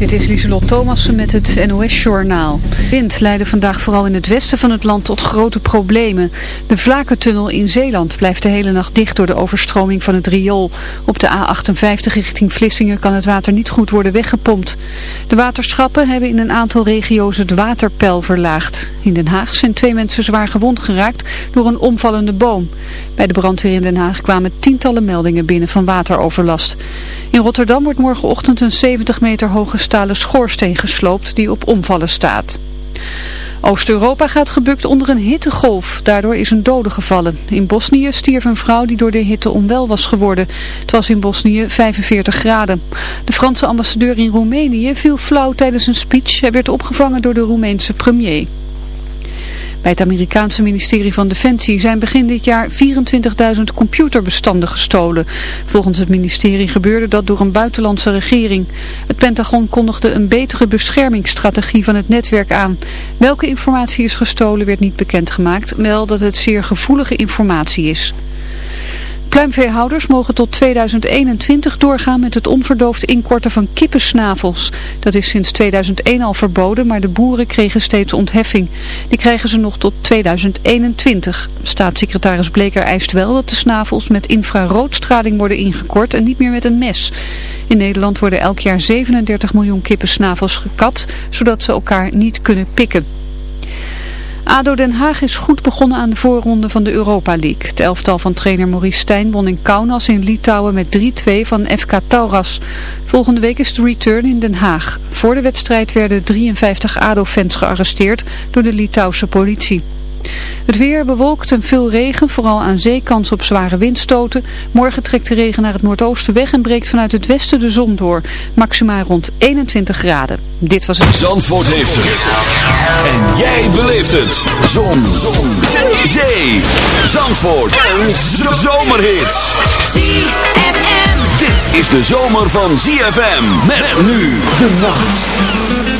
Dit is Lieselot Thomassen met het NOS-journaal. Wind leidde vandaag vooral in het westen van het land tot grote problemen. De Vlakentunnel in Zeeland blijft de hele nacht dicht door de overstroming van het riool. Op de A58 richting Vlissingen kan het water niet goed worden weggepompt. De waterschappen hebben in een aantal regio's het waterpeil verlaagd. In Den Haag zijn twee mensen zwaar gewond geraakt door een omvallende boom. Bij de brandweer in Den Haag kwamen tientallen meldingen binnen van wateroverlast. In Rotterdam wordt morgenochtend een 70 meter hoge stalen schoorsteen gesloopt die op omvallen staat. Oost-Europa gaat gebukt onder een hittegolf. Daardoor is een dode gevallen. In Bosnië stierf een vrouw die door de hitte onwel was geworden. Het was in Bosnië 45 graden. De Franse ambassadeur in Roemenië viel flauw tijdens een speech. Hij werd opgevangen door de Roemeense premier. Bij het Amerikaanse ministerie van Defensie zijn begin dit jaar 24.000 computerbestanden gestolen. Volgens het ministerie gebeurde dat door een buitenlandse regering. Het Pentagon kondigde een betere beschermingsstrategie van het netwerk aan. Welke informatie is gestolen werd niet bekendgemaakt, wel dat het zeer gevoelige informatie is. Pluimveehouders mogen tot 2021 doorgaan met het onverdoofd inkorten van kippensnavels. Dat is sinds 2001 al verboden, maar de boeren kregen steeds ontheffing. Die krijgen ze nog tot 2021. Staatssecretaris Bleker eist wel dat de snavels met infraroodstraling worden ingekort en niet meer met een mes. In Nederland worden elk jaar 37 miljoen kippensnavels gekapt, zodat ze elkaar niet kunnen pikken. ADO Den Haag is goed begonnen aan de voorronde van de Europa League. Het elftal van trainer Maurice Stijn won in Kaunas in Litouwen met 3-2 van FK Tauras. Volgende week is de return in Den Haag. Voor de wedstrijd werden 53 ADO-fans gearresteerd door de Litouwse politie. Het weer bewolkt en veel regen, vooral aan zee kans op zware windstoten. Morgen trekt de regen naar het noordoosten weg en breekt vanuit het westen de zon door. Maximaal rond 21 graden. Dit was het... Zandvoort heeft het. En jij beleeft het. Zon. zon. Zee. Zandvoort. En zomerhits. ZFM. Dit is de zomer van ZFM. Met nu de nacht.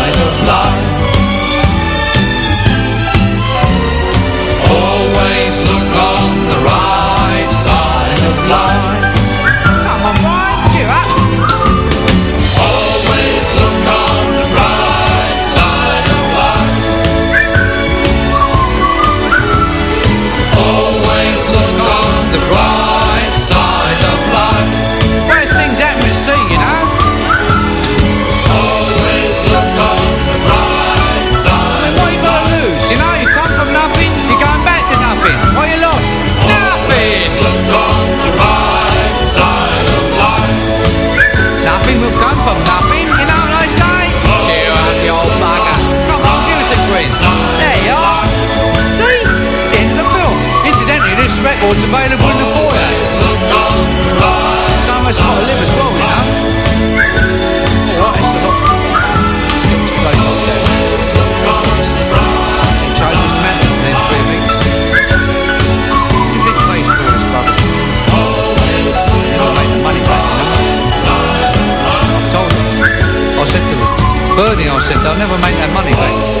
available in the foyer. Someone's got to live as well, you know. Alright, it's a lot. It's a place like that. Changes matter within three weeks. You think plays for this rubbish? Never made the money back, you know. I told him. I said to him, Bernie, I said, they'll never make that money back.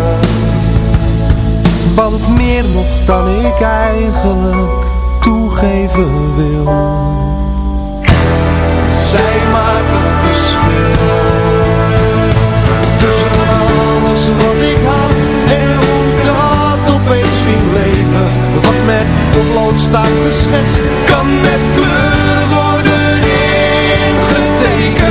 Want meer nog dan ik eigenlijk toegeven wil. Zij maakt het verschil. Tussen alles wat ik had en hoe dat opeens ging leven. Wat met potlood staat geschetst, kan met kleur worden ingetekend.